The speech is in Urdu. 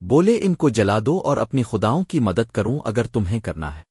بولے ان کو جلا دو اور اپنی خداؤں کی مدد کروں اگر تمہیں کرنا ہے۔